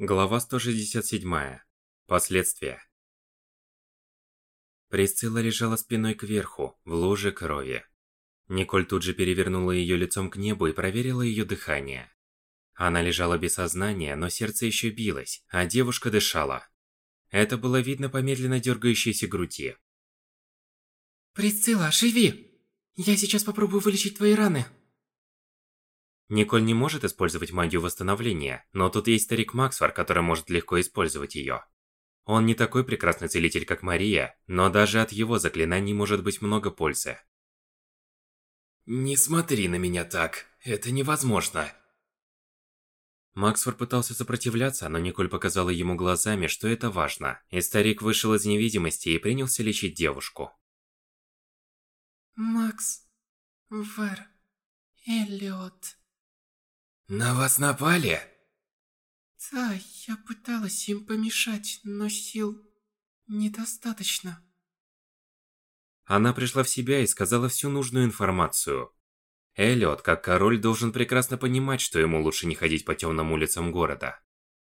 Глава 167. Последствия. Присцилла лежала спиной кверху, в луже крови. Николь тут же перевернула ее лицом к небу и проверила ее дыхание. Она лежала без сознания, но сердце еще билось, а девушка дышала. Это было видно по медленно дергающейся груди. «Присцилла, живи! Я сейчас попробую вылечить твои раны!» Николь не может использовать магию восстановления, но тут есть старик Максфор, который может легко использовать ее. Он не такой прекрасный целитель, как Мария, но даже от его заклинаний может быть много пользы. Не смотри на меня так, это невозможно. Максфор пытался сопротивляться, но Николь показала ему глазами, что это важно, и старик вышел из невидимости и принялся лечить девушку. Макс, Вер, Эллиот. На вас напали? Да, я пыталась им помешать, но сил недостаточно. Она пришла в себя и сказала всю нужную информацию. Эллиот, как король, должен прекрасно понимать, что ему лучше не ходить по темным улицам города.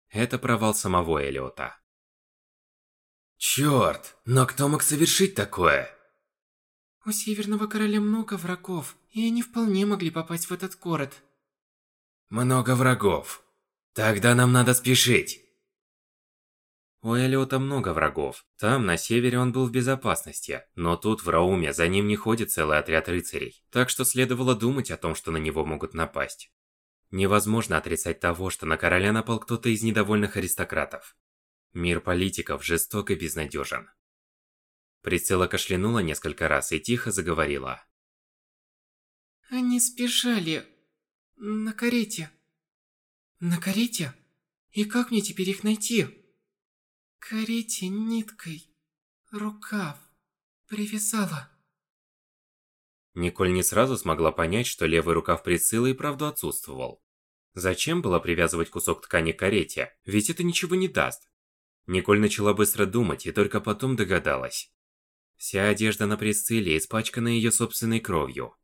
Это провал самого Эллиота. Чёрт, но кто мог совершить такое? У Северного Короля много врагов, и они вполне могли попасть в этот город. Много врагов. Тогда нам надо спешить. У Элиота много врагов. Там, на севере, он был в безопасности. Но тут, в Рауме, за ним не ходит целый отряд рыцарей. Так что следовало думать о том, что на него могут напасть. Невозможно отрицать того, что на короля напал кто-то из недовольных аристократов. Мир политиков жесток и безнадежен. Прицела кашлянула несколько раз и тихо заговорила. Они сбежали на карете. На карете? И как мне теперь их найти? Карете ниткой. Рукав. Привязала. Николь не сразу смогла понять, что левый рукав Прицилы и правду отсутствовал. Зачем было привязывать кусок ткани к карете? Ведь это ничего не даст. Николь начала быстро думать и только потом догадалась. Вся одежда на Прициле испачкана ее собственной кровью.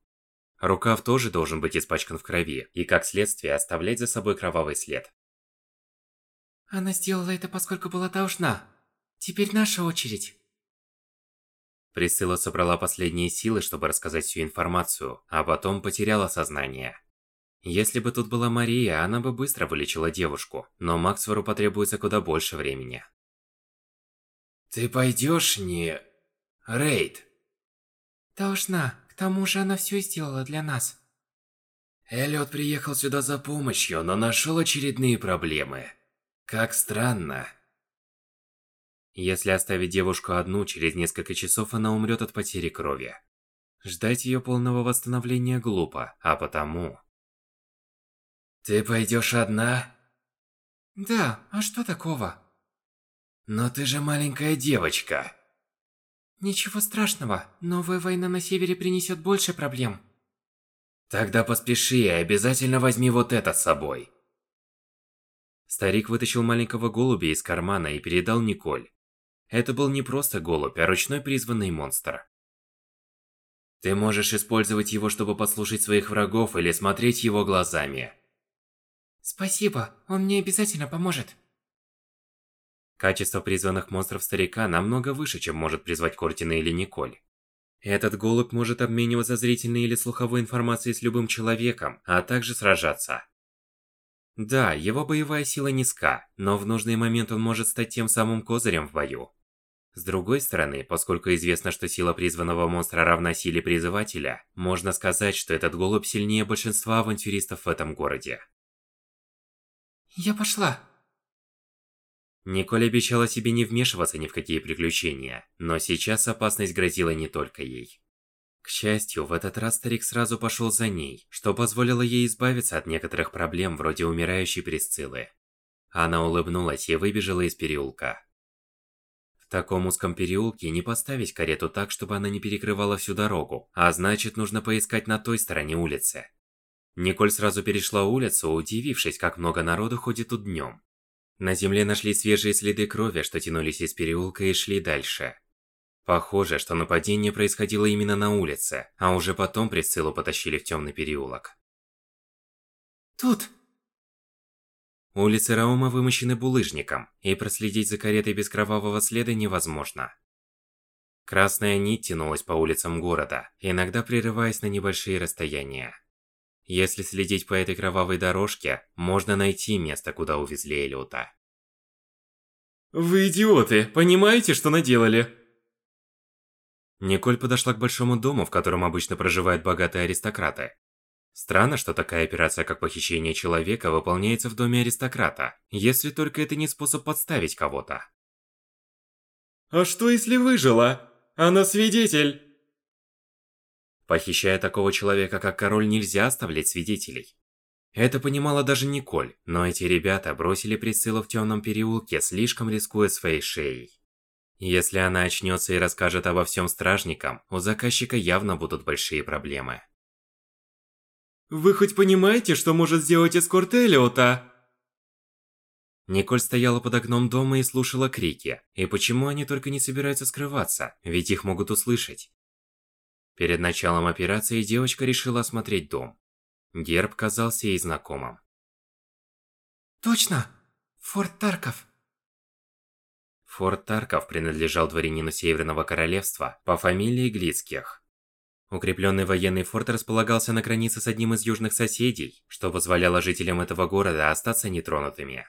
Рукав тоже должен быть испачкан в крови, и как следствие оставлять за собой кровавый след. Она сделала это, поскольку была должна. Теперь наша очередь. Присцилла собрала последние силы, чтобы рассказать всю информацию, а потом потеряла сознание. Если бы тут была Мария, она бы быстро вылечила девушку, но Максверу потребуется куда больше времени. Ты пойдешь не... Рейд? Должна. К тому же она все сделала для нас. Эллиот приехал сюда за помощью, но нашел очередные проблемы. Как странно. Если оставить девушку одну, через несколько часов она умрет от потери крови. Ждать ее полного восстановления глупо, а потому... Ты пойдешь одна? Да, а что такого? Но ты же маленькая девочка. Ничего страшного, новая война на севере принесет больше проблем. Тогда поспеши и обязательно возьми вот это с собой. Старик вытащил маленького голубя из кармана и передал Николь. Это был не просто голубь, а ручной призванный монстр. Ты можешь использовать его, чтобы послушать своих врагов или смотреть его глазами. Спасибо, он мне обязательно поможет. Качество призванных монстров старика намного выше, чем может призвать Кортина или Николь. Этот голубь может обмениваться зрительной или слуховой информацией с любым человеком, а также сражаться. Да, его боевая сила низка, но в нужный момент он может стать тем самым козырем в бою. С другой стороны, поскольку известно, что сила призванного монстра равна силе призывателя, можно сказать, что этот голубь сильнее большинства авантюристов в этом городе. Я пошла. Николь обещала себе не вмешиваться ни в какие приключения, но сейчас опасность грозила не только ей. К счастью, в этот раз старик сразу пошел за ней, что позволило ей избавиться от некоторых проблем вроде умирающей Присциллы. Она улыбнулась и выбежала из переулка. В таком узком переулке не поставить карету так, чтобы она не перекрывала всю дорогу, а значит нужно поискать на той стороне улицы. Николь сразу перешла улицу, удивившись, как много народу ходит тут днем. На земле нашли свежие следы крови, что тянулись из переулка и шли дальше. Похоже, что нападение происходило именно на улице, а уже потом Присциллу потащили в темный переулок. Тут! Улицы Раума вымощены булыжником, и проследить за каретой без кровавого следа невозможно. Красная нить тянулась по улицам города, иногда прерываясь на небольшие расстояния. Если следить по этой кровавой дорожке, можно найти место, куда увезли Элиота. Вы идиоты, понимаете, что наделали? Николь подошла к большому дому, в котором обычно проживают богатые аристократы. Странно, что такая операция, как похищение человека, выполняется в доме аристократа, если только это не способ подставить кого-то. А что если выжила? Она свидетель. Похищая такого человека, как король, нельзя оставлять свидетелей. Это понимала даже Николь, но эти ребята бросили Присциллу в темном переулке, слишком рискуя своей шеей. Если она очнется и расскажет обо всем стражникам, у заказчика явно будут большие проблемы. Вы хоть понимаете, что может сделать эскорт Элиота? Николь стояла под окном дома и слушала крики. И почему они только не собираются скрываться, ведь их могут услышать. Перед началом операции девочка решила осмотреть дом. Герб казался ей знакомым. Точно! Форт Тарков. Форт Тарков принадлежал дворянину Северного Королевства по фамилии Глицких. Укрепленный военный форт располагался на границе с одним из южных соседей, что позволяло жителям этого города остаться нетронутыми.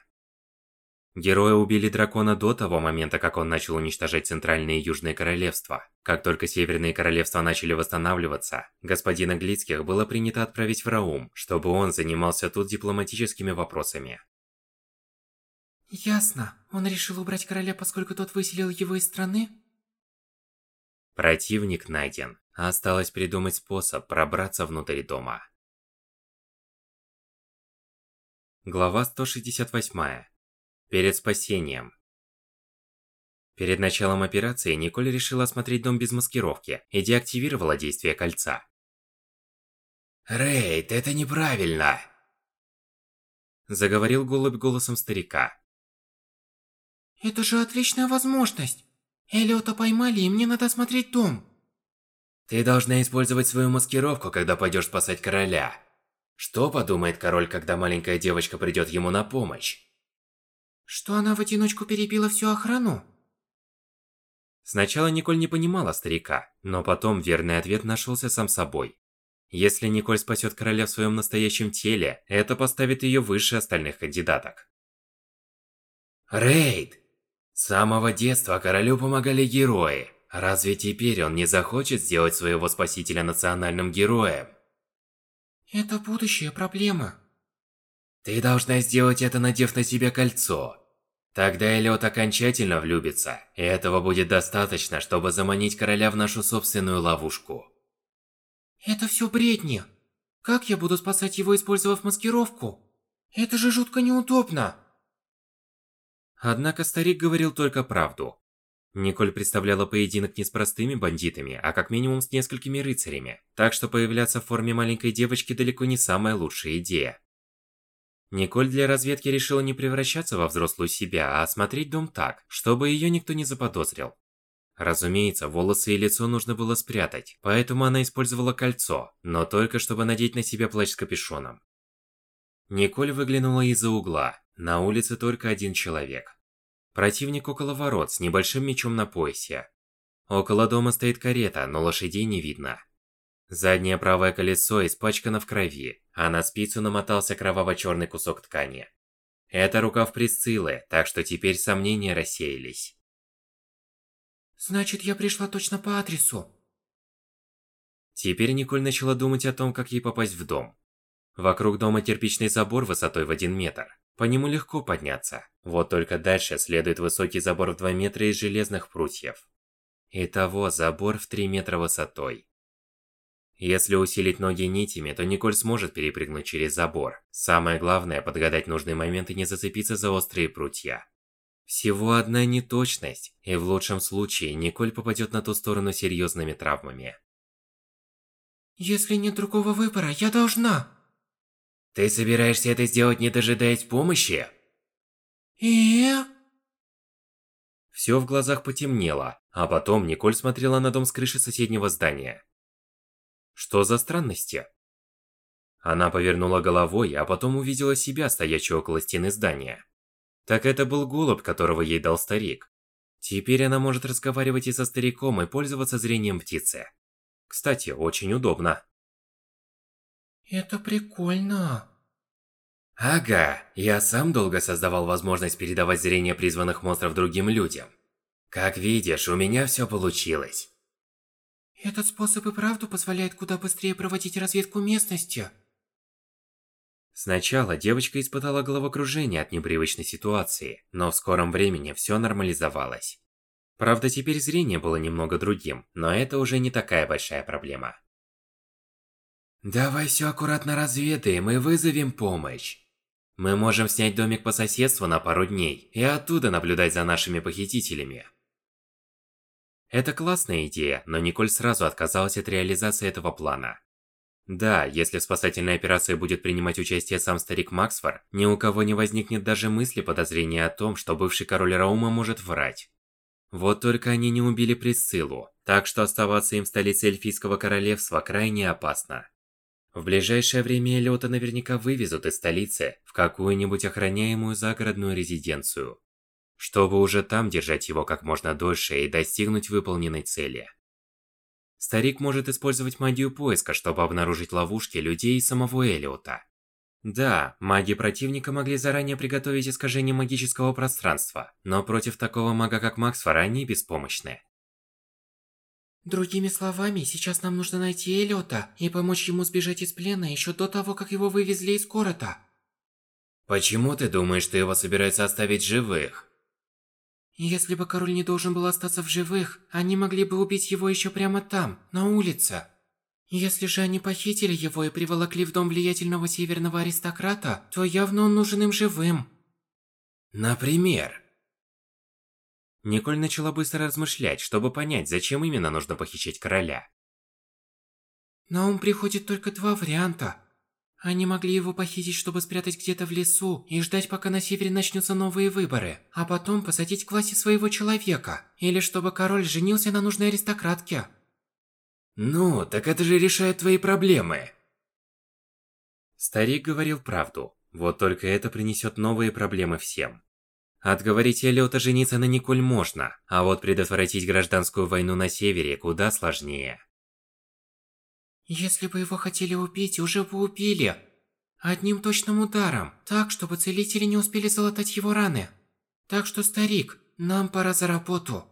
Герои убили дракона до того момента, как он начал уничтожать Центральные и Южные Королевства. Как только Северные Королевства начали восстанавливаться, господина Глицких было принято отправить в Раум, чтобы он занимался тут дипломатическими вопросами. Ясно. Он решил убрать короля, поскольку тот выселил его из страны? Противник найден. Осталось придумать способ пробраться внутрь дома. Глава 168. Перед спасением. Перед началом операции Николь решила осмотреть дом без маскировки и деактивировала действие кольца. Рейд, это неправильно. Заговорил голубь голосом старика. Это же отличная возможность. Элиота поймали, и мне надо осмотреть дом. Ты должна использовать свою маскировку, когда пойдешь спасать короля. Что подумает король, когда маленькая девочка придет ему на помощь? Что она в одиночку перебила всю охрану? Сначала Николь не понимала старика, но потом верный ответ нашелся сам собой. Если Николь спасет короля в своем настоящем теле, это поставит ее выше остальных кандидаток. Рейд! С самого детства королю помогали герои. Разве теперь он не захочет сделать своего спасителя национальным героем? Это будущая проблема. Ты должна сделать это, надев на себя кольцо. Тогда Эллиот окончательно влюбится, и этого будет достаточно, чтобы заманить короля в нашу собственную ловушку. Это все бредни. Как я буду спасать его, использовав маскировку? Это же жутко неудобно. Однако старик говорил только правду. Николь представляла поединок не с простыми бандитами, а как минимум с несколькими рыцарями, так что появляться в форме маленькой девочки далеко не самая лучшая идея. Николь для разведки решила не превращаться во взрослую себя, а осмотреть дом так, чтобы ее никто не заподозрил. Разумеется, волосы и лицо нужно было спрятать, поэтому она использовала кольцо, но только чтобы надеть на себя плащ с капюшоном. Николь выглянула из-за угла. На улице только один человек. Противник около ворот с небольшим мечом на поясе. Около дома стоит карета, но лошадей не видно. Заднее правое колесо испачкано в крови, а на спицу намотался кроваво-черный кусок ткани. Это рукав Присциллы, так что теперь сомнения рассеялись. Значит, я пришла точно по адресу. Теперь Николь начала думать о том, как ей попасть в дом. Вокруг дома кирпичный забор высотой в один метр. По нему легко подняться. Вот только дальше следует высокий забор в 2 метра из железных прутьев. Итого забор в 3 метра высотой. Если усилить ноги нитями, то Николь сможет перепрыгнуть через забор. Самое главное – подгадать нужный момент и не зацепиться за острые прутья. Всего одна неточность, и в лучшем случае Николь попадет на ту сторону серьезными травмами. Если нет другого выбора, я должна. Ты собираешься это сделать, не дожидаясь помощи? Э? Все в глазах потемнело, а потом Николь смотрела на дом с крыши соседнего здания. Что за странности? Она повернула головой, а потом увидела себя, стоящую около стены здания. Так это был голубь, которого ей дал старик. Теперь она может разговаривать и со стариком, и пользоваться зрением птицы. Кстати, очень удобно. Это прикольно. Ага, я сам долго создавал возможность передавать зрение призванных монстров другим людям. Как видишь, у меня все получилось. Этот способ и правду позволяет куда быстрее проводить разведку местности. Сначала девочка испытала головокружение от непривычной ситуации, но в скором времени все нормализовалось. Правда, теперь зрение было немного другим, но это уже не такая большая проблема. Давай все аккуратно разведаем и вызовем помощь. Мы можем снять домик по соседству на пару дней и оттуда наблюдать за нашими похитителями. Это классная идея, но Николь сразу отказалась от реализации этого плана. Да, если в спасательной операции будет принимать участие сам старик Максфор, ни у кого не возникнет даже мысли подозрения о том, что бывший король Раума может врать. Вот только они не убили Присциллу, так что оставаться им в столице Эльфийского королевства крайне опасно. В ближайшее время Элиота наверняка вывезут из столицы в какую-нибудь охраняемую загородную резиденцию чтобы уже там держать его как можно дольше и достигнуть выполненной цели. Старик может использовать магию поиска, чтобы обнаружить ловушки людей и самого Элиота. Да, маги противника могли заранее приготовить искажение магического пространства, но против такого мага, как Максфор, они беспомощны. Другими словами, сейчас нам нужно найти Элиота и помочь ему сбежать из плена еще до того, как его вывезли из города. Почему ты думаешь, что его собираются оставить живых? Если бы король не должен был остаться в живых, они могли бы убить его еще прямо там, на улице. Если же они похитили его и приволокли в дом влиятельного северного аристократа, то явно он нужен им живым. Например? Николь начала быстро размышлять, чтобы понять, зачем именно нужно похищать короля. На ум приходит только два варианта. Они могли его похитить, чтобы спрятать где-то в лесу и ждать, пока на севере начнутся новые выборы, а потом посадить к власти своего человека, или чтобы король женился на нужной аристократке. Ну, так это же решает твои проблемы. Старик говорил правду, вот только это принесет новые проблемы всем. Отговорить Элиота жениться на Николь можно, а вот предотвратить гражданскую войну на севере куда сложнее. Если бы его хотели убить, уже бы убили. Одним точным ударом, так, чтобы целители не успели залатать его раны. Так что, старик, нам пора за работу.